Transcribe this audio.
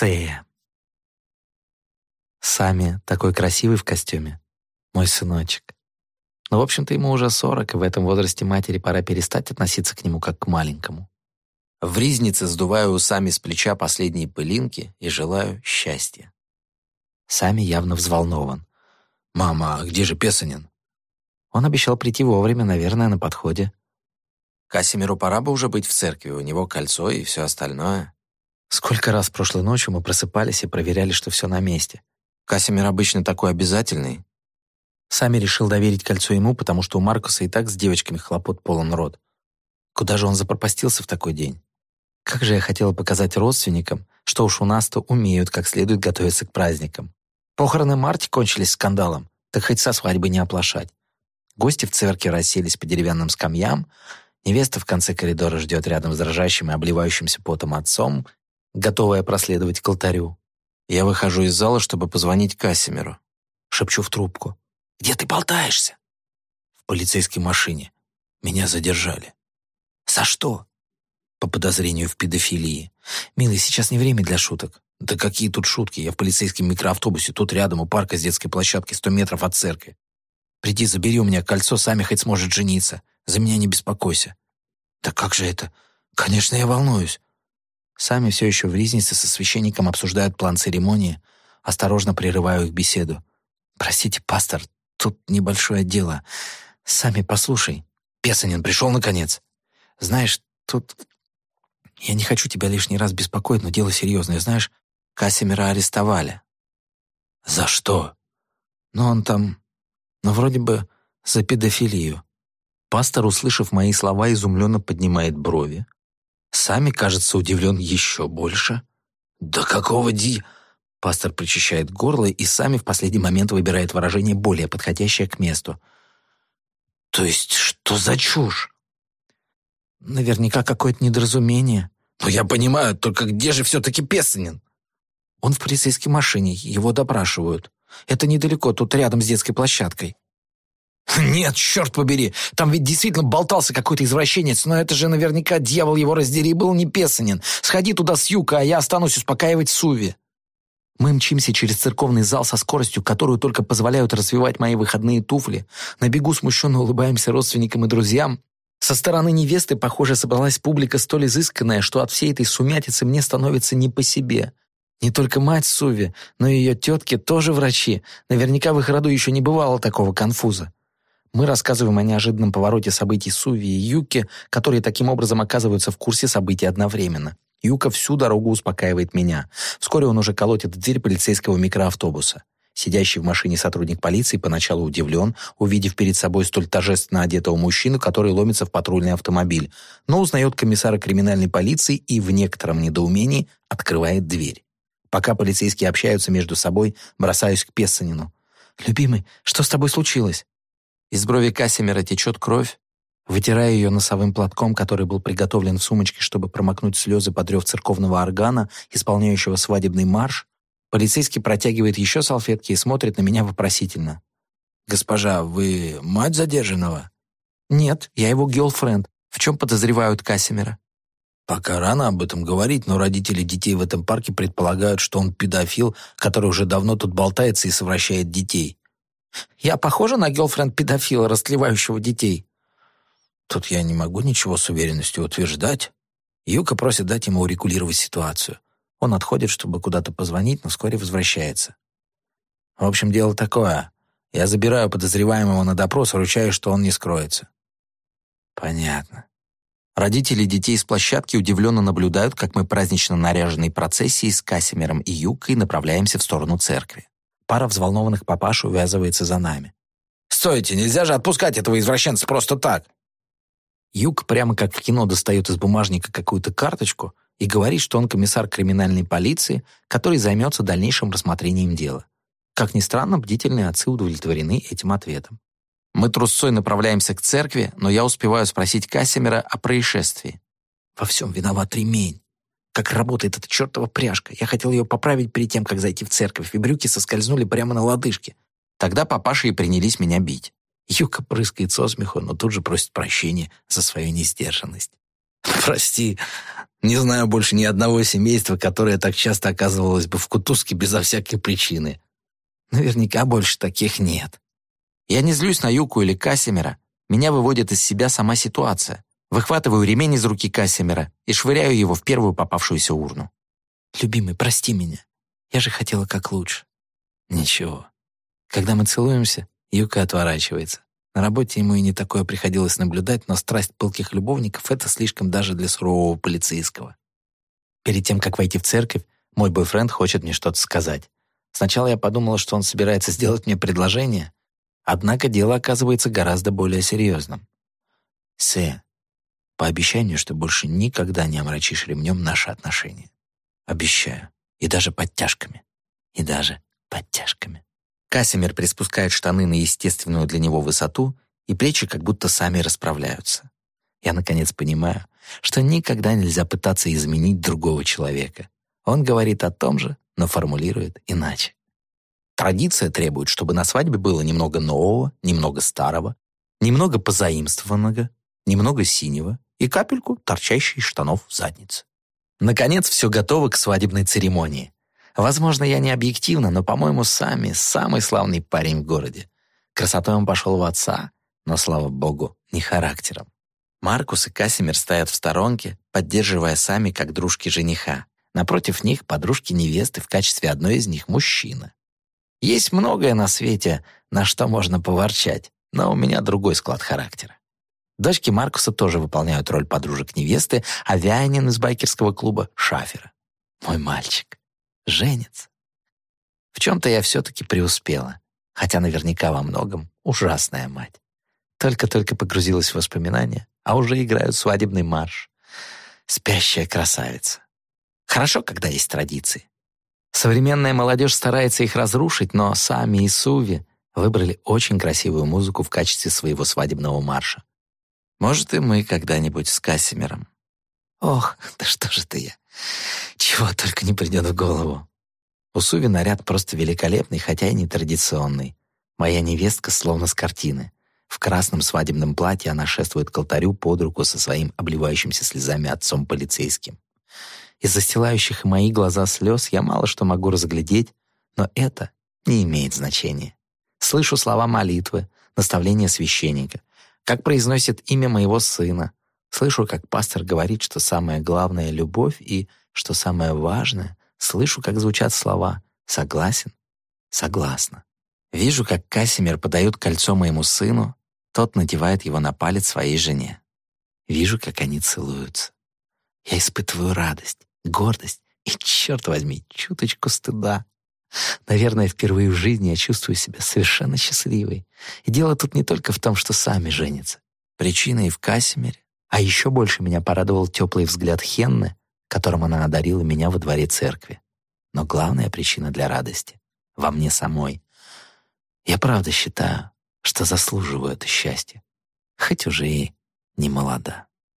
Сея. Сами такой красивый в костюме. Мой сыночек. Но, в общем-то, ему уже сорок, и в этом возрасте матери пора перестать относиться к нему как к маленькому. В ризнице сдуваю усами с плеча последние пылинки и желаю счастья. Сами явно взволнован. «Мама, а где же Песанин?» Он обещал прийти вовремя, наверное, на подходе. Касимиру пора бы уже быть в церкви, у него кольцо и все остальное. Сколько раз прошлой ночью мы просыпались и проверяли, что все на месте. Касимир обычно такой обязательный. Сами решил доверить кольцо ему, потому что у Маркуса и так с девочками хлопот полон рот. Куда же он запропастился в такой день? Как же я хотела показать родственникам, что уж у нас-то умеют как следует готовиться к праздникам. Похороны Марти кончились скандалом, так хоть со свадьбы не оплошать. Гости в церкви расселись по деревянным скамьям, невеста в конце коридора ждет рядом с дрожащим и обливающимся потом отцом, готовая проследовать к алтарю. Я выхожу из зала, чтобы позвонить Касимиру. Шепчу в трубку. «Где ты болтаешься?» «В полицейской машине. Меня задержали». «За что?» «По подозрению в педофилии. Милый, сейчас не время для шуток». «Да какие тут шутки? Я в полицейском микроавтобусе, тут рядом у парка с детской площадки, сто метров от церкви. Приди, забери у меня кольцо, сами хоть сможет жениться. За меня не беспокойся». «Да как же это? Конечно, я волнуюсь». Сами все еще в ризнице со священником обсуждают план церемонии. Осторожно прерываю их беседу. «Простите, пастор, тут небольшое дело. Сами послушай. Песанин пришел, наконец. Знаешь, тут... Я не хочу тебя лишний раз беспокоить, но дело серьезное. Знаешь, Касимира арестовали». «За что?» «Ну, он там... Ну, вроде бы за педофилию». Пастор, услышав мои слова, изумленно поднимает брови. Сами, кажется, удивлен еще больше. «Да какого ди...» Пастор причащает горло и сами в последний момент выбирает выражение более подходящее к месту. «То есть что за чушь?» «Наверняка какое-то недоразумение». «Ну, я понимаю, только где же все-таки Песанин?» «Он в полицейской машине, его допрашивают. Это недалеко, тут рядом с детской площадкой». «Нет, черт побери, там ведь действительно болтался какой-то извращенец, но это же наверняка, дьявол его раздери, был не Песанин. Сходи туда с Юка, а я останусь успокаивать Суви». Мы мчимся через церковный зал со скоростью, которую только позволяют развивать мои выходные туфли. На бегу смущенно улыбаемся родственникам и друзьям. Со стороны невесты, похоже, собралась публика столь изысканная, что от всей этой сумятицы мне становится не по себе. Не только мать Суви, но и ее тетки тоже врачи. Наверняка в их роду еще не бывало такого конфуза. Мы рассказываем о неожиданном повороте событий Суви и Юки, которые таким образом оказываются в курсе событий одновременно. Юка всю дорогу успокаивает меня. Вскоре он уже колотит в дверь полицейского микроавтобуса. Сидящий в машине сотрудник полиции поначалу удивлен, увидев перед собой столь торжественно одетого мужчину, который ломится в патрульный автомобиль, но узнает комиссара криминальной полиции и в некотором недоумении открывает дверь. Пока полицейские общаются между собой, бросаюсь к Пессанину. «Любимый, что с тобой случилось?» Из брови Касимера течет кровь, Вытирая ее носовым платком, который был приготовлен в сумочке, чтобы промокнуть слезы под рев церковного органа, исполняющего свадебный марш, полицейский протягивает еще салфетки и смотрит на меня вопросительно. «Госпожа, вы мать задержанного?» «Нет, я его гелфренд. В чем подозревают Касимера?» «Пока рано об этом говорить, но родители детей в этом парке предполагают, что он педофил, который уже давно тут болтается и совращает детей». «Я похожа на гелфренд-педофила, растлевающего детей?» Тут я не могу ничего с уверенностью утверждать. Юка просит дать ему урегулировать ситуацию. Он отходит, чтобы куда-то позвонить, но вскоре возвращается. В общем, дело такое. Я забираю подозреваемого на допрос, ручаюсь, что он не скроется. Понятно. Родители детей с площадки удивленно наблюдают, как мы празднично наряженной процессией с Касимером и Юкой направляемся в сторону церкви. Пара взволнованных папаш увязывается за нами. «Стойте, нельзя же отпускать этого извращенца просто так!» Юг прямо как в кино достает из бумажника какую-то карточку и говорит, что он комиссар криминальной полиции, который займется дальнейшим рассмотрением дела. Как ни странно, бдительные отцы удовлетворены этим ответом. Мы трусцой направляемся к церкви, но я успеваю спросить Кассимера о происшествии. Во всем виноват ремень. Как работает эта чертова пряжка. Я хотел ее поправить перед тем, как зайти в церковь, и брюки соскользнули прямо на лодыжки. Тогда папаши и принялись меня бить. Юка прыскает со смеху, но тут же просит прощения за свою несдержанность. Прости, не знаю больше ни одного семейства, которое так часто оказывалось бы в кутузке безо всякой причины. Наверняка больше таких нет. Я не злюсь на Юку или Касимера. Меня выводит из себя сама ситуация. Выхватываю ремень из руки Касимера и швыряю его в первую попавшуюся урну. «Любимый, прости меня. Я же хотела как лучше». «Ничего. Когда мы целуемся, Юка отворачивается. На работе ему и не такое приходилось наблюдать, но страсть пылких любовников — это слишком даже для сурового полицейского. Перед тем, как войти в церковь, мой бойфренд хочет мне что-то сказать. Сначала я подумала, что он собирается сделать мне предложение, однако дело оказывается гораздо более серьезным. «Сэ, пообещай мне, что больше никогда не омрачишь ремнем наши отношения. Обещаю. И даже подтяжками. И даже подтяжками». Касимир приспускает штаны на естественную для него высоту, и плечи как будто сами расправляются. Я, наконец, понимаю, что никогда нельзя пытаться изменить другого человека. Он говорит о том же, но формулирует иначе. Традиция требует, чтобы на свадьбе было немного нового, немного старого, немного позаимствованного, немного синего и капельку торчащей из штанов в заднице. Наконец, все готово к свадебной церемонии. Возможно, я не объективна, но, по-моему, сами самый славный парень в городе. Красотой он пошел в отца, но, слава богу, не характером. Маркус и Касимир стоят в сторонке, поддерживая сами как дружки жениха. Напротив них подружки невесты в качестве одной из них мужчина. Есть многое на свете, на что можно поворчать, но у меня другой склад характера. Дочки Маркуса тоже выполняют роль подружек невесты, а Вянин из байкерского клуба — шафера. Мой мальчик женится. В чем-то я все-таки преуспела, хотя наверняка во многом ужасная мать. Только-только погрузилась в воспоминания, а уже играют свадебный марш. Спящая красавица. Хорошо, когда есть традиции. Современная молодежь старается их разрушить, но сами и Суви выбрали очень красивую музыку в качестве своего свадебного марша. Может, и мы когда-нибудь с Кассимером. Ох, да что же ты я. Чего только не придет в голову. У Суви наряд просто великолепный, хотя и нетрадиционный. Моя невестка словно с картины. В красном свадебном платье она шествует к алтарю под руку со своим обливающимся слезами отцом полицейским. Из застилающих мои глаза слез я мало что могу разглядеть, но это не имеет значения. Слышу слова молитвы, наставления священника, как произносит имя моего сына, Слышу, как пастор говорит, что самое главное — любовь, и, что самое важное, слышу, как звучат слова «согласен», «согласна». Вижу, как Касимир подает кольцо моему сыну, тот надевает его на палец своей жене. Вижу, как они целуются. Я испытываю радость, гордость и, черт возьми, чуточку стыда. Наверное, впервые в жизни я чувствую себя совершенно счастливой. И дело тут не только в том, что сами женятся. Причина и в Касимире, а еще больше меня порадовал теплый взгляд Хенны, которым она одарила меня во дворе церкви. Но главная причина для радости — во мне самой. Я правда считаю, что заслуживаю это счастье, хоть уже и не молода.